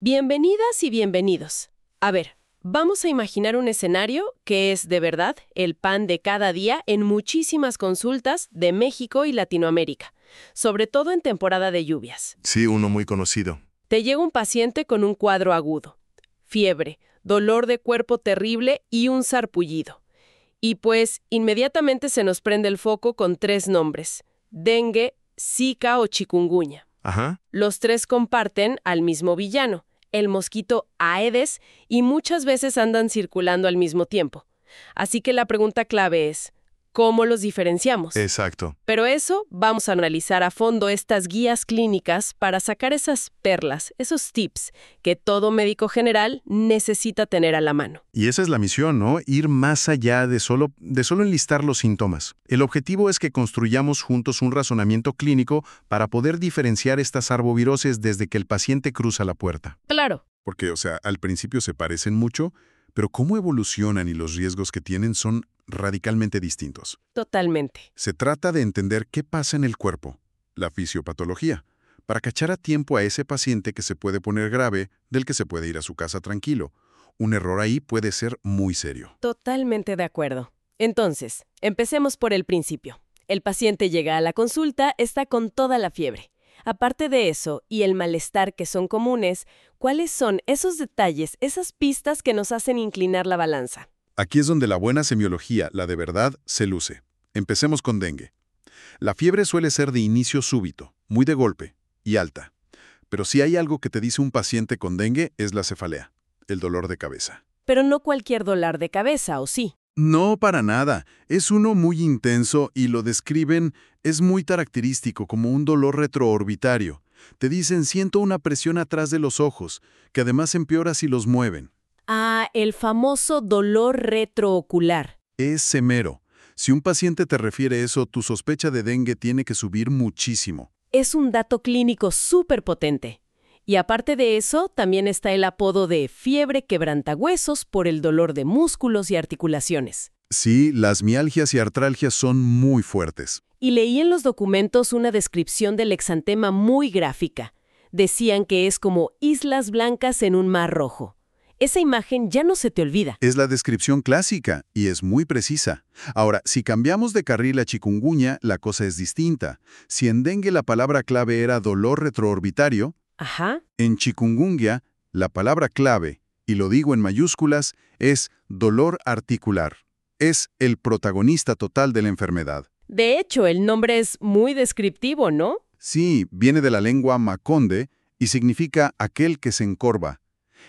Bienvenidas y bienvenidos. A ver, vamos a imaginar un escenario que es, de verdad, el pan de cada día en muchísimas consultas de México y Latinoamérica, sobre todo en temporada de lluvias. Sí, uno muy conocido. Te llega un paciente con un cuadro agudo, fiebre, dolor de cuerpo terrible y un sarpullido. Y pues inmediatamente se nos prende el foco con tres nombres, dengue, zika o chikungunya. Ajá. Los tres comparten al mismo villano, el mosquito Aedes, y muchas veces andan circulando al mismo tiempo. Así que la pregunta clave es, ¿cómo los diferenciamos? Exacto. Pero eso vamos a analizar a fondo estas guías clínicas para sacar esas perlas, esos tips que todo médico general necesita tener a la mano. Y esa es la misión, ¿no? Ir más allá de solo, de solo enlistar los síntomas. El objetivo es que construyamos juntos un razonamiento clínico para poder diferenciar estas arboviroses desde que el paciente cruza la puerta. Claro, Porque, o sea, al principio se parecen mucho, pero cómo evolucionan y los riesgos que tienen son radicalmente distintos. totalmente. Se trata de entender qué pasa en el cuerpo, la fisiopatología, para cachar a tiempo a ese paciente que se puede poner grave, del que se puede ir a su casa tranquilo. Un error ahí puede ser muy serio. Totalmente de acuerdo. Entonces, empecemos por el principio. El paciente llega a la consulta, está con toda la fiebre. Aparte de eso, y el malestar que son comunes, ¿cuáles son esos detalles, esas pistas que nos hacen inclinar la balanza? Aquí es donde la buena semiología, la de verdad, se luce. Empecemos con dengue. La fiebre suele ser de inicio súbito, muy de golpe y alta. Pero si hay algo que te dice un paciente con dengue es la cefalea, el dolor de cabeza. Pero no cualquier dolor de cabeza, ¿o sí? No, para nada. Es uno muy intenso y lo describen, es muy característico como un dolor retroorbitario. Te dicen siento una presión atrás de los ojos, que además empeora si los mueven. Ah, el famoso dolor retroocular. Es semero. Si un paciente te refiere eso, tu sospecha de dengue tiene que subir muchísimo. Es un dato clínico súper potente. Y aparte de eso, también está el apodo de fiebre quebrantahuesos por el dolor de músculos y articulaciones. Sí, las mialgias y artralgias son muy fuertes. Y leí en los documentos una descripción del exantema muy gráfica. Decían que es como islas blancas en un mar rojo. Esa imagen ya no se te olvida. Es la descripción clásica y es muy precisa. Ahora, si cambiamos de carril a chikungunya, la cosa es distinta. Si en dengue la palabra clave era dolor retroorbitario, Ajá. en chikungunya la palabra clave, y lo digo en mayúsculas, es dolor articular. Es el protagonista total de la enfermedad. De hecho, el nombre es muy descriptivo, ¿no? Sí, viene de la lengua maconde y significa aquel que se encorva.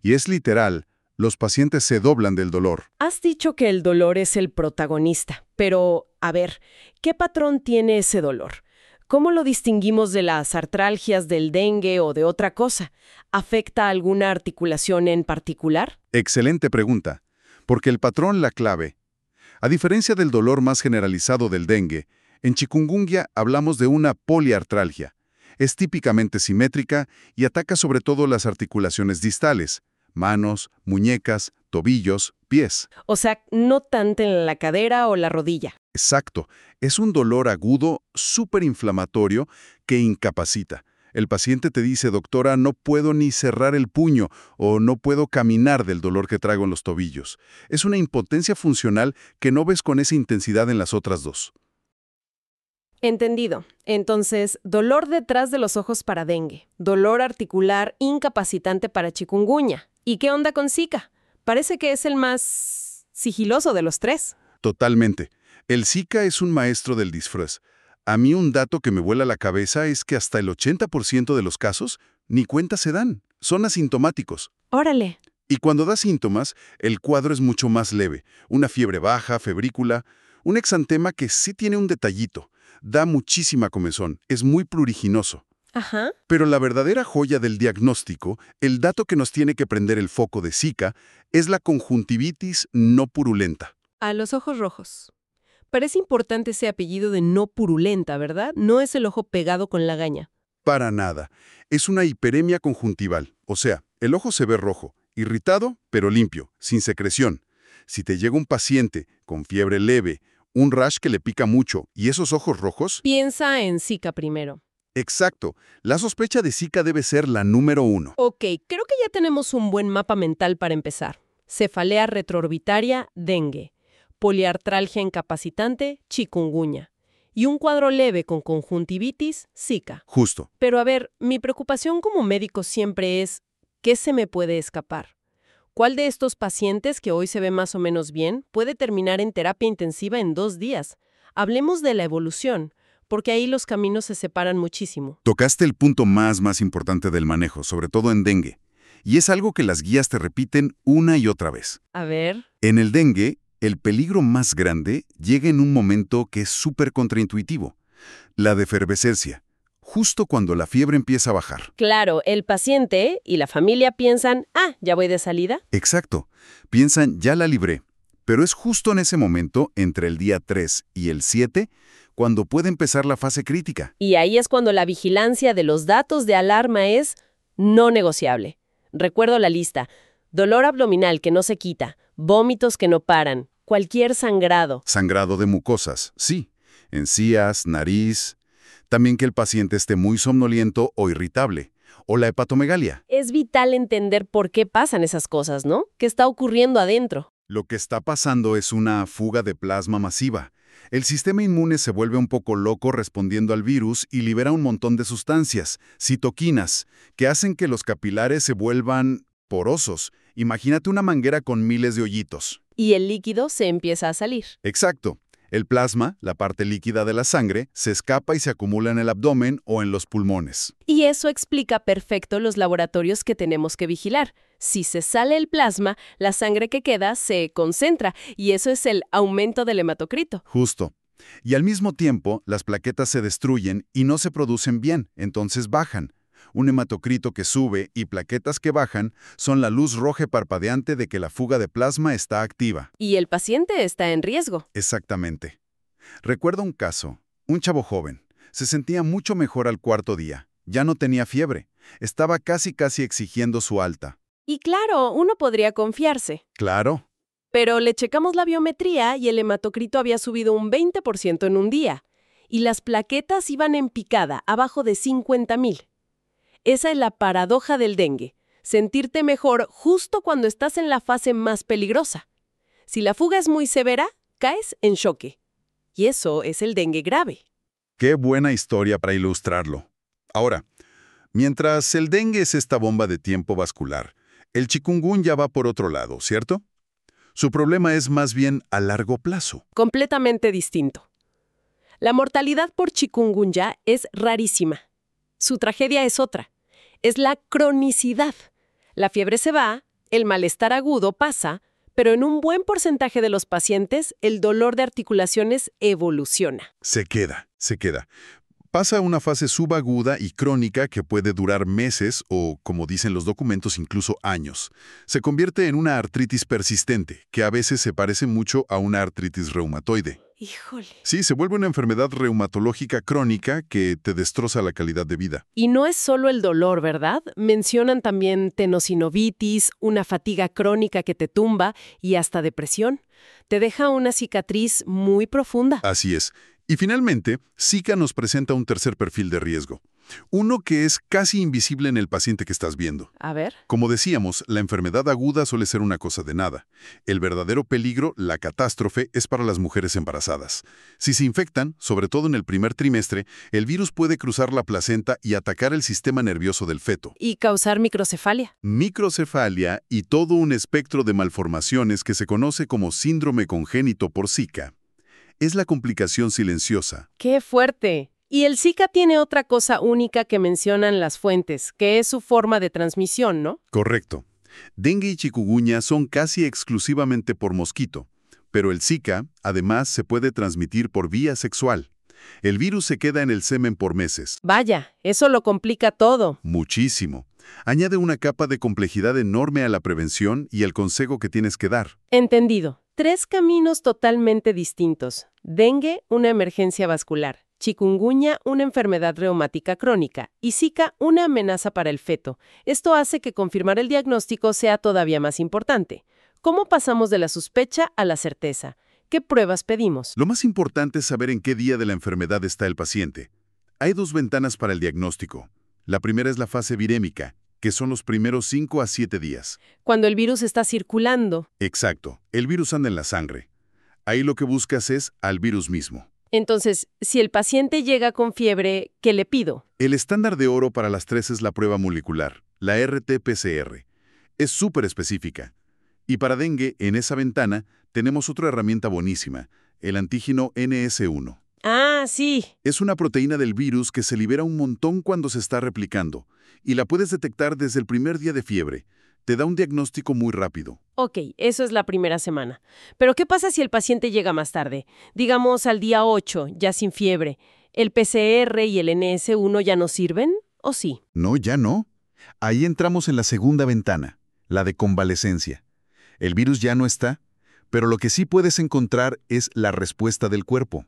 Y es literal, los pacientes se doblan del dolor. Has dicho que el dolor es el protagonista, pero, a ver, ¿qué patrón tiene ese dolor? ¿Cómo lo distinguimos de las artralgias del dengue o de otra cosa? ¿Afecta alguna articulación en particular? Excelente pregunta, porque el patrón la clave. A diferencia del dolor más generalizado del dengue, en chikungunya hablamos de una poliartralgia. Es típicamente simétrica y ataca sobre todo las articulaciones distales, manos, muñecas, tobillos, pies. O sea, no tanto en la cadera o la rodilla. Exacto, es un dolor agudo, superinflamatorio, que incapacita. El paciente te dice, doctora, no puedo ni cerrar el puño o no puedo caminar del dolor que traigo en los tobillos. Es una impotencia funcional que no ves con esa intensidad en las otras dos. Entendido. Entonces, dolor detrás de los ojos para dengue, dolor articular incapacitante para chikungunya. ¿Y qué onda con Zika? Parece que es el más sigiloso de los tres. Totalmente. El Zika es un maestro del disfraz. A mí un dato que me vuela la cabeza es que hasta el 80% de los casos ni cuenta se dan. Son asintomáticos. Órale. Y cuando da síntomas, el cuadro es mucho más leve. Una fiebre baja, febrícula, un exantema que sí tiene un detallito. Da muchísima comezón, es muy pluriginoso. Ajá. Pero la verdadera joya del diagnóstico, el dato que nos tiene que prender el foco de Zika, es la conjuntivitis no purulenta. A los ojos rojos. Parece importante ese apellido de no purulenta, ¿verdad? No es el ojo pegado con la gaña. Para nada. Es una hiperemia conjuntival, o sea, el ojo se ve rojo, irritado, pero limpio, sin secreción. Si te llega un paciente con fiebre leve, un rash que le pica mucho y esos ojos rojos, Piensa en Zika primero. Exacto. La sospecha de Zika debe ser la número uno. Ok, creo que ya tenemos un buen mapa mental para empezar. Cefalea retroorbitaria, dengue. Poliartralgia incapacitante, chikungunya. Y un cuadro leve con conjuntivitis, Zika. Justo. Pero a ver, mi preocupación como médico siempre es, ¿qué se me puede escapar? ¿Cuál de estos pacientes que hoy se ve más o menos bien puede terminar en terapia intensiva en dos días? Hablemos de la evolución, porque ahí los caminos se separan muchísimo. Tocaste el punto más más importante del manejo, sobre todo en dengue. Y es algo que las guías te repiten una y otra vez. A ver. En el dengue, el peligro más grande llega en un momento que es súper contraintuitivo. La defervescencia, justo cuando la fiebre empieza a bajar. Claro, el paciente y la familia piensan, ah, ya voy de salida. Exacto. Piensan, ya la libré. Pero es justo en ese momento, entre el día 3 y el 7, cuando puede empezar la fase crítica. Y ahí es cuando la vigilancia de los datos de alarma es no negociable. Recuerdo la lista. Dolor abdominal que no se quita, vómitos que no paran, cualquier sangrado. Sangrado de mucosas, sí. Encías, nariz. También que el paciente esté muy somnoliento o irritable. O la hepatomegalia. Es vital entender por qué pasan esas cosas, ¿no? ¿Qué está ocurriendo adentro? Lo que está pasando es una fuga de plasma masiva. El sistema inmune se vuelve un poco loco respondiendo al virus y libera un montón de sustancias, citoquinas, que hacen que los capilares se vuelvan porosos. Imagínate una manguera con miles de hoyitos. Y el líquido se empieza a salir. Exacto. El plasma, la parte líquida de la sangre, se escapa y se acumula en el abdomen o en los pulmones. Y eso explica perfecto los laboratorios que tenemos que vigilar. Si se sale el plasma, la sangre que queda se concentra y eso es el aumento del hematocrito. Justo. Y al mismo tiempo, las plaquetas se destruyen y no se producen bien, entonces bajan. Un hematocrito que sube y plaquetas que bajan son la luz roja parpadeante de que la fuga de plasma está activa. Y el paciente está en riesgo. Exactamente. Recuerdo un caso. Un chavo joven. Se sentía mucho mejor al cuarto día. Ya no tenía fiebre. Estaba casi casi exigiendo su alta. Y claro, uno podría confiarse. Claro. Pero le checamos la biometría y el hematocrito había subido un 20% en un día. Y las plaquetas iban en picada, abajo de 50.000. Esa es la paradoja del dengue, sentirte mejor justo cuando estás en la fase más peligrosa. Si la fuga es muy severa, caes en choque. Y eso es el dengue grave. Qué buena historia para ilustrarlo. Ahora, mientras el dengue es esta bomba de tiempo vascular, el chikungunya va por otro lado, ¿cierto? Su problema es más bien a largo plazo. Completamente distinto. La mortalidad por chikungunya es rarísima. Su tragedia es otra es la cronicidad. La fiebre se va, el malestar agudo pasa, pero en un buen porcentaje de los pacientes el dolor de articulaciones evoluciona. Se queda, se queda. Pasa una fase subaguda y crónica que puede durar meses o, como dicen los documentos, incluso años. Se convierte en una artritis persistente, que a veces se parece mucho a una artritis reumatoide. Híjole. Sí, se vuelve una enfermedad reumatológica crónica que te destroza la calidad de vida. Y no es solo el dolor, ¿verdad? Mencionan también tenosinovitis, una fatiga crónica que te tumba y hasta depresión. Te deja una cicatriz muy profunda. Así es. Y finalmente, Zika nos presenta un tercer perfil de riesgo. Uno que es casi invisible en el paciente que estás viendo. A ver. Como decíamos, la enfermedad aguda suele ser una cosa de nada. El verdadero peligro, la catástrofe, es para las mujeres embarazadas. Si se infectan, sobre todo en el primer trimestre, el virus puede cruzar la placenta y atacar el sistema nervioso del feto. Y causar microcefalia. Microcefalia y todo un espectro de malformaciones que se conoce como síndrome congénito por Zika es la complicación silenciosa. ¡Qué fuerte! Y el Zika tiene otra cosa única que mencionan las fuentes, que es su forma de transmisión, ¿no? Correcto. Dengue y chikungunya son casi exclusivamente por mosquito, pero el Zika, además, se puede transmitir por vía sexual. El virus se queda en el semen por meses. Vaya, eso lo complica todo. Muchísimo. Añade una capa de complejidad enorme a la prevención y al consejo que tienes que dar. Entendido. Tres caminos totalmente distintos. Dengue, una emergencia vascular. Chikungunya, una enfermedad reumática crónica. Y Zika, una amenaza para el feto. Esto hace que confirmar el diagnóstico sea todavía más importante. ¿Cómo pasamos de la sospecha a la certeza? ¿Qué pruebas pedimos? Lo más importante es saber en qué día de la enfermedad está el paciente. Hay dos ventanas para el diagnóstico. La primera es la fase virémica, que son los primeros 5 a 7 días. Cuando el virus está circulando. Exacto, el virus anda en la sangre. Ahí lo que buscas es al virus mismo. Entonces, si el paciente llega con fiebre, ¿qué le pido? El estándar de oro para las tres es la prueba molecular, la RT-PCR. Es súper específica. Y para dengue, en esa ventana, tenemos otra herramienta buenísima, el antígeno NS1. Ah, sí. Es una proteína del virus que se libera un montón cuando se está replicando, y la puedes detectar desde el primer día de fiebre. Te da un diagnóstico muy rápido. Ok, eso es la primera semana. Pero ¿qué pasa si el paciente llega más tarde? Digamos al día 8, ya sin fiebre. ¿El PCR y el NS1 ya no sirven? ¿O sí? No, ya no. Ahí entramos en la segunda ventana, la de convalecencia. El virus ya no está, pero lo que sí puedes encontrar es la respuesta del cuerpo.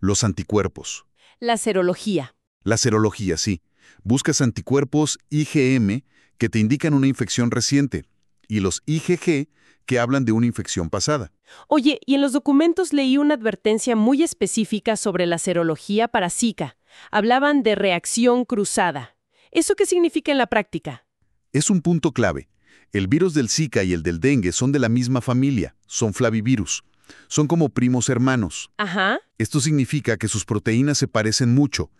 Los anticuerpos. La serología. La serología, sí. Buscas anticuerpos IgM que te indican una infección reciente y los IgG que hablan de una infección pasada. Oye, y en los documentos leí una advertencia muy específica sobre la serología para Zika. Hablaban de reacción cruzada. ¿Eso qué significa en la práctica? Es un punto clave. El virus del Zika y el del dengue son de la misma familia, son flavivirus. Son como primos hermanos. Ajá. Esto significa que sus proteínas se parecen mucho.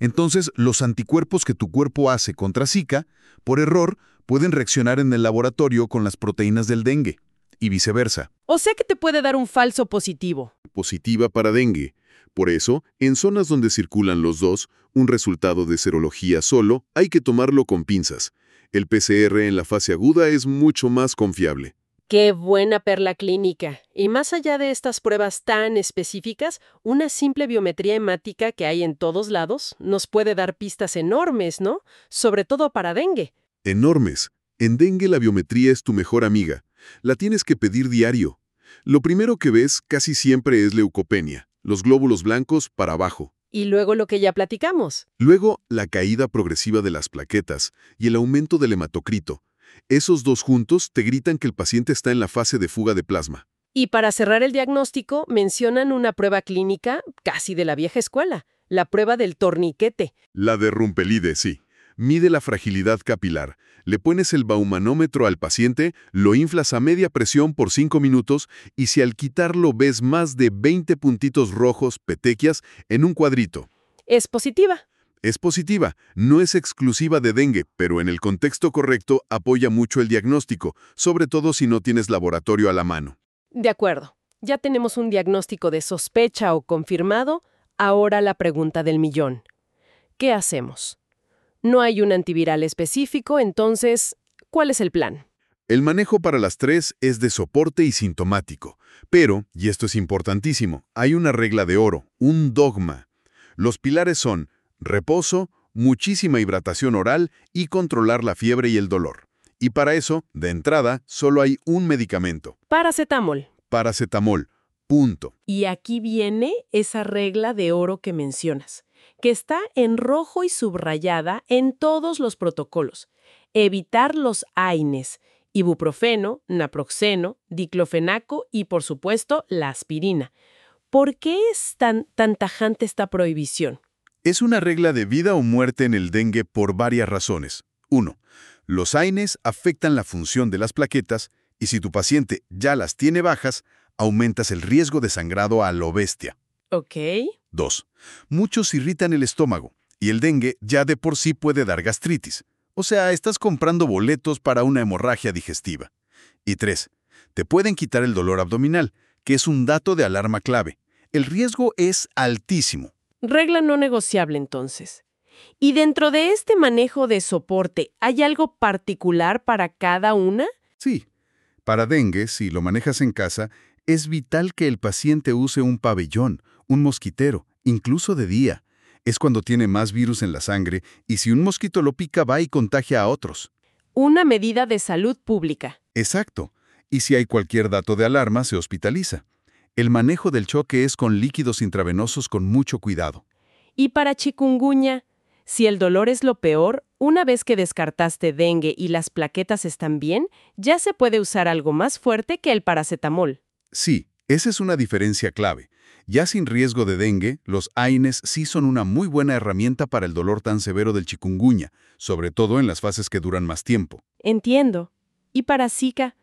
Entonces, los anticuerpos que tu cuerpo hace contra Zika, por error, pueden reaccionar en el laboratorio con las proteínas del dengue, y viceversa. O sea que te puede dar un falso positivo. Positiva para dengue. Por eso, en zonas donde circulan los dos, un resultado de serología solo hay que tomarlo con pinzas. El PCR en la fase aguda es mucho más confiable. Qué buena perla clínica. Y más allá de estas pruebas tan específicas, una simple biometría hemática que hay en todos lados nos puede dar pistas enormes, ¿no? Sobre todo para dengue. Enormes. En dengue la biometría es tu mejor amiga. La tienes que pedir diario. Lo primero que ves casi siempre es leucopenia, los glóbulos blancos para abajo. Y luego lo que ya platicamos. Luego, la caída progresiva de las plaquetas y el aumento del hematocrito, esos dos juntos te gritan que el paciente está en la fase de fuga de plasma. Y para cerrar el diagnóstico, mencionan una prueba clínica casi de la vieja escuela, la prueba del torniquete. La de Rumpelide, sí. Mide la fragilidad capilar. Le pones el baumanómetro al paciente, lo inflas a media presión por 5 minutos y si al quitarlo ves más de 20 puntitos rojos, petequias, en un cuadrito. Es positiva es positiva, no es exclusiva de dengue, pero en el contexto correcto apoya mucho el diagnóstico, sobre todo si no tienes laboratorio a la mano. De acuerdo. Ya tenemos un diagnóstico de sospecha o confirmado, ahora la pregunta del millón. ¿Qué hacemos? No hay un antiviral específico, entonces, ¿cuál es el plan? El manejo para las tres es de soporte y sintomático, pero, y esto es importantísimo, hay una regla de oro, un dogma. Los pilares son reposo, muchísima hidratación oral y controlar la fiebre y el dolor. Y para eso, de entrada, solo hay un medicamento. Paracetamol. Paracetamol. Punto. Y aquí viene esa regla de oro que mencionas, que está en rojo y subrayada en todos los protocolos. Evitar los AINES, ibuprofeno, naproxeno, diclofenaco y, por supuesto, la aspirina. ¿Por qué es tan, tan tajante esta prohibición? Es una regla de vida o muerte en el dengue por varias razones. 1. Los AINES afectan la función de las plaquetas y si tu paciente ya las tiene bajas, aumentas el riesgo de sangrado a lo bestia. Ok. 2. Muchos irritan el estómago y el dengue ya de por sí puede dar gastritis. O sea, estás comprando boletos para una hemorragia digestiva. Y 3. Te pueden quitar el dolor abdominal, que es un dato de alarma clave. El riesgo es altísimo. Regla no negociable entonces. ¿Y dentro de este manejo de soporte hay algo particular para cada una? Sí. Para dengue, si lo manejas en casa, es vital que el paciente use un pabellón, un mosquitero, incluso de día. Es cuando tiene más virus en la sangre y si un mosquito lo pica va y contagia a otros. Una medida de salud pública. Exacto. Y si hay cualquier dato de alarma, se hospitaliza. El manejo del choque es con líquidos intravenosos con mucho cuidado. Y para chikungunya, si el dolor es lo peor, una vez que descartaste dengue y las plaquetas están bien, ya se puede usar algo más fuerte que el paracetamol. Sí, esa es una diferencia clave. Ya sin riesgo de dengue, los AINES sí son una muy buena herramienta para el dolor tan severo del chikungunya, sobre todo en las fases que duran más tiempo. Entiendo. ¿Y para Zika?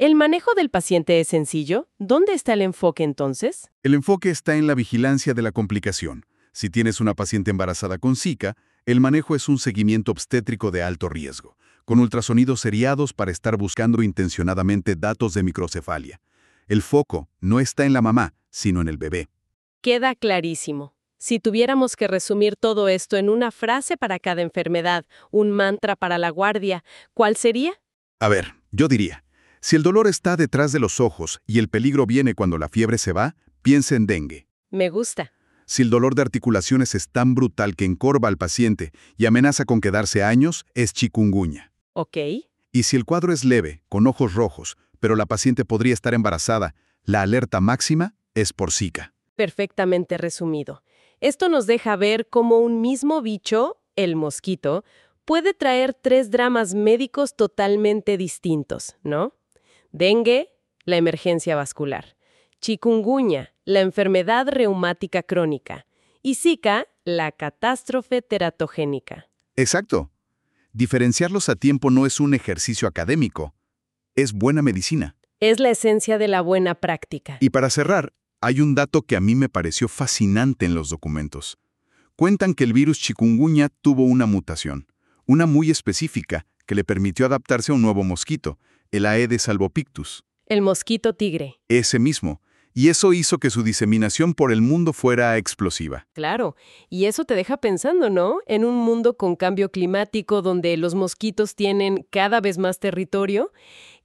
¿El manejo del paciente es sencillo? ¿Dónde está el enfoque entonces? El enfoque está en la vigilancia de la complicación. Si tienes una paciente embarazada con Zika, el manejo es un seguimiento obstétrico de alto riesgo, con ultrasonidos seriados para estar buscando intencionadamente datos de microcefalia. El foco no está en la mamá, sino en el bebé. Queda clarísimo. Si tuviéramos que resumir todo esto en una frase para cada enfermedad, un mantra para la guardia, ¿cuál sería? A ver, yo diría, si el dolor está detrás de los ojos y el peligro viene cuando la fiebre se va, piense en dengue. Me gusta. Si el dolor de articulaciones es tan brutal que encorva al paciente y amenaza con quedarse años, es chikungunya. Ok. Y si el cuadro es leve, con ojos rojos, pero la paciente podría estar embarazada, la alerta máxima es por Zika. Perfectamente resumido. Esto nos deja ver cómo un mismo bicho, el mosquito, puede traer tres dramas médicos totalmente distintos, ¿no? Dengue, la emergencia vascular. Chikungunya, la enfermedad reumática crónica. Y Zika, la catástrofe teratogénica. Exacto. Diferenciarlos a tiempo no es un ejercicio académico, es buena medicina. Es la esencia de la buena práctica. Y para cerrar, hay un dato que a mí me pareció fascinante en los documentos. Cuentan que el virus chikungunya tuvo una mutación, una muy específica, que le permitió adaptarse a un nuevo mosquito, el Aedes albopictus. El mosquito tigre. Ese mismo. Y eso hizo que su diseminación por el mundo fuera explosiva. Claro, y eso te deja pensando, ¿no? En un mundo con cambio climático donde los mosquitos tienen cada vez más territorio,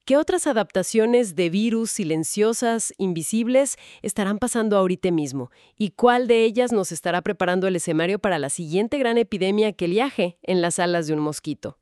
¿qué otras adaptaciones de virus silenciosas, invisibles, estarán pasando ahorita mismo? ¿Y cuál de ellas nos estará preparando el escenario para la siguiente gran epidemia que viaje en las alas de un mosquito?